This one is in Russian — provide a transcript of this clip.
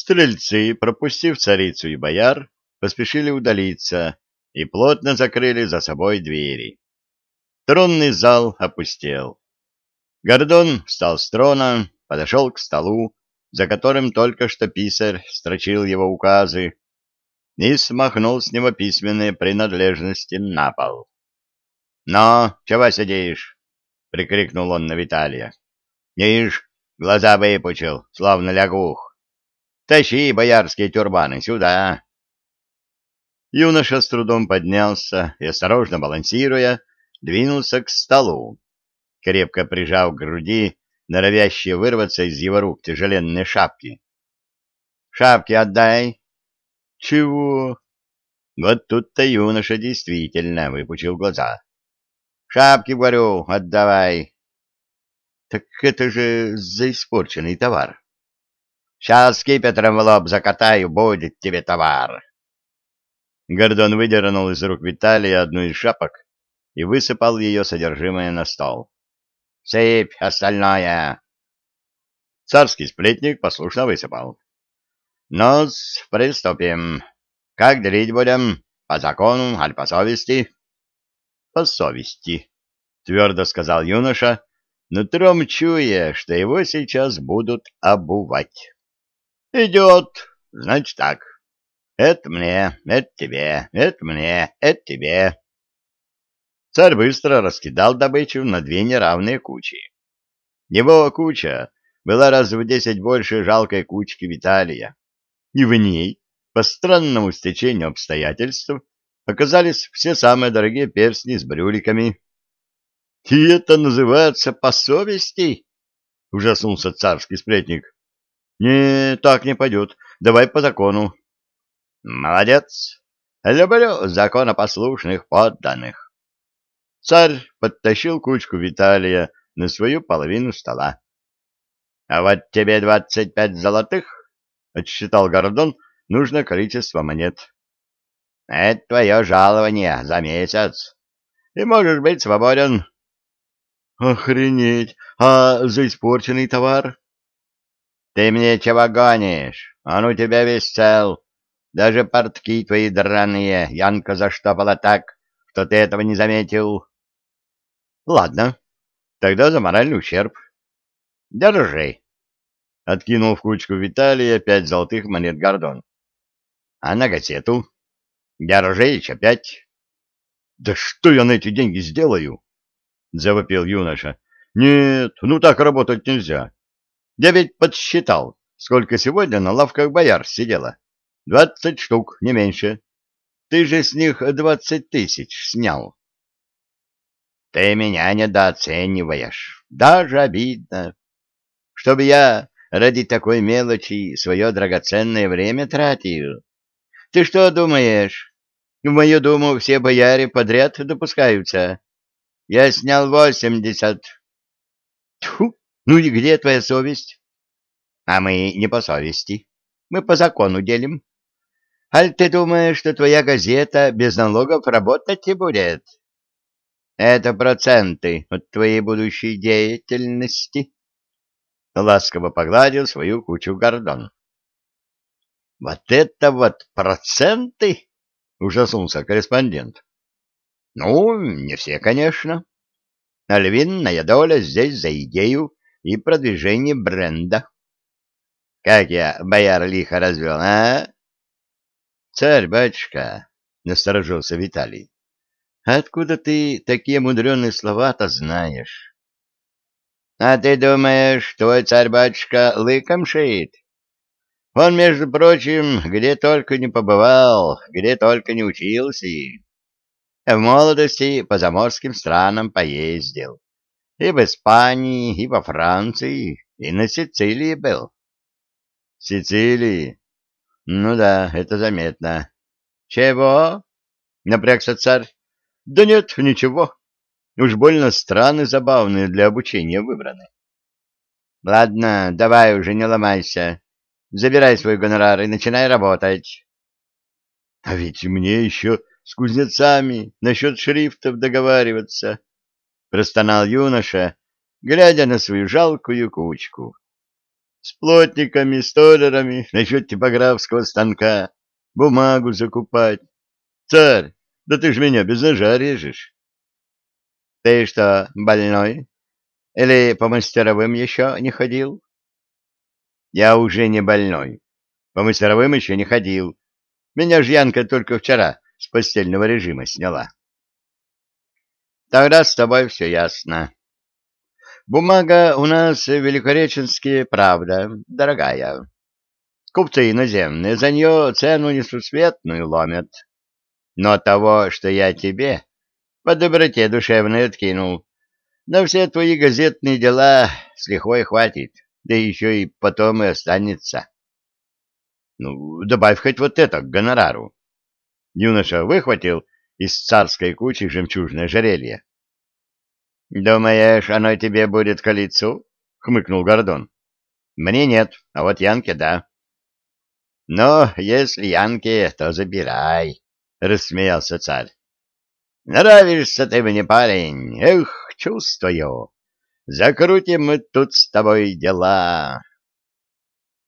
Стрельцы, пропустив царицу и бояр, поспешили удалиться и плотно закрыли за собой двери. Тронный зал опустел. Гордон встал с трона, подошел к столу, за которым только что писарь строчил его указы, и смахнул с него письменные принадлежности на пол. — Но, чего сидишь? — прикрикнул он на Виталия. — Ишь, глаза выпучил, словно лягух. Тащи боярские тюрбаны сюда. Юноша с трудом поднялся и, осторожно балансируя, двинулся к столу, крепко прижав к груди норовящие вырваться из его рук тяжеленные шапки. — Шапки отдай. — Чего? Вот тут-то юноша действительно выпучил глаза. — Шапки, говорю, отдавай. — Так это же за испорченный товар. — Сейчас скипетром в лоб закатаю, будет тебе товар. Гордон выдернул из рук Виталия одну из шапок и высыпал ее содержимое на стол. «Сыпь остальное!» Царский сплетник послушно высыпал. ну приступим. Как делить будем? По закону, аль по совести?» «По совести», — твердо сказал юноша, нутром чуя, что его сейчас будут обувать. «Идет, значит так». Это мне, это тебе, это мне, это тебе. Царь быстро раскидал добычу на две неравные кучи. Его куча была раз в десять больше жалкой кучки Виталия, и в ней, по странному стечению обстоятельств, оказались все самые дорогие перстни с брюликами. — И это называется по совести? — ужаснулся царский сплетник. — Не, так не пойдет. Давай по закону. Молодец! Люблю законопослушных подданных. Царь подтащил кучку Виталия на свою половину стола. — А вот тебе двадцать пять золотых, — отсчитал Гордон нужное количество монет. — Это твое жалование за месяц, и можешь быть свободен. — Охренеть! А за испорченный товар? — Ты мне чего гонишь? Он у тебя весь цел. Даже портки твои драные Янка заштопала так, что ты этого не заметил. Ладно, тогда за моральный ущерб. Держи. Откинул в кучку Виталия пять золотых монет Гордон. А на газету? Держи еще пять. Да что я на эти деньги сделаю? Завопил юноша. Нет, ну так работать нельзя. Я ведь подсчитал, сколько сегодня на лавках бояр сидело. Двадцать штук, не меньше. Ты же с них двадцать тысяч снял. Ты меня недооцениваешь. Даже обидно. Чтобы я ради такой мелочи свое драгоценное время тратил. Ты что думаешь? В мою думу все бояре подряд допускаются. Я снял восемьдесят. Тьфу, ну и где твоя совесть? А мы не по совести. Мы по закону делим. Аль ты думаешь, что твоя газета без налогов работать не будет? Это проценты от твоей будущей деятельности. Ласково погладил свою кучу Гордон. Вот это вот проценты? Ужаснулся корреспондент. Ну, не все, конечно. А львиная доля здесь за идею и продвижение бренда. Как я бояр лихо развел, а? Царь, батюшка, — насторожился Виталий, — откуда ты такие мудреные слова-то знаешь? — А ты думаешь, твой царь-батюшка лыком шеет? Он, между прочим, где только не побывал, где только не учился. В молодости по заморским странам поездил. И в Испании, и во Франции, и на Сицилии был. — Сицилии? Ну да, это заметно. Чего? Напрягся царь. Да нет, ничего. Уж больно страны забавные для обучения выбраны. Ладно, давай уже не ломайся. Забирай свой гонорар и начинай работать. А ведь мне еще с кузнецами насчет шрифтов договариваться, простонал юноша, глядя на свою жалкую кучку. С плотниками, столерами, насчет типографского станка, бумагу закупать. Царь, да ты ж меня без ножа режешь. Ты что, больной? Или по мастеровым еще не ходил? Я уже не больной. По мастеровым еще не ходил. Меня ж Янка только вчера с постельного режима сняла. Тогда с тобой все ясно. Бумага у нас великореченские, правда, дорогая. Купцы иноземные за нее цену несусветную ломят. Но того, что я тебе по доброте душевной откинул, на все твои газетные дела с лихвой хватит, да еще и потом и останется. Ну, добавь хоть вот это к гонорару. Юноша выхватил из царской кучи жемчужное жерелье. — Думаешь, оно тебе будет к лицу? — хмыкнул Гордон. — Мне нет, а вот Янке да. — Но если Янке, то забирай, — рассмеялся царь. — Нравишься ты мне, парень, эх, чувствую. Закрутим мы тут с тобой дела.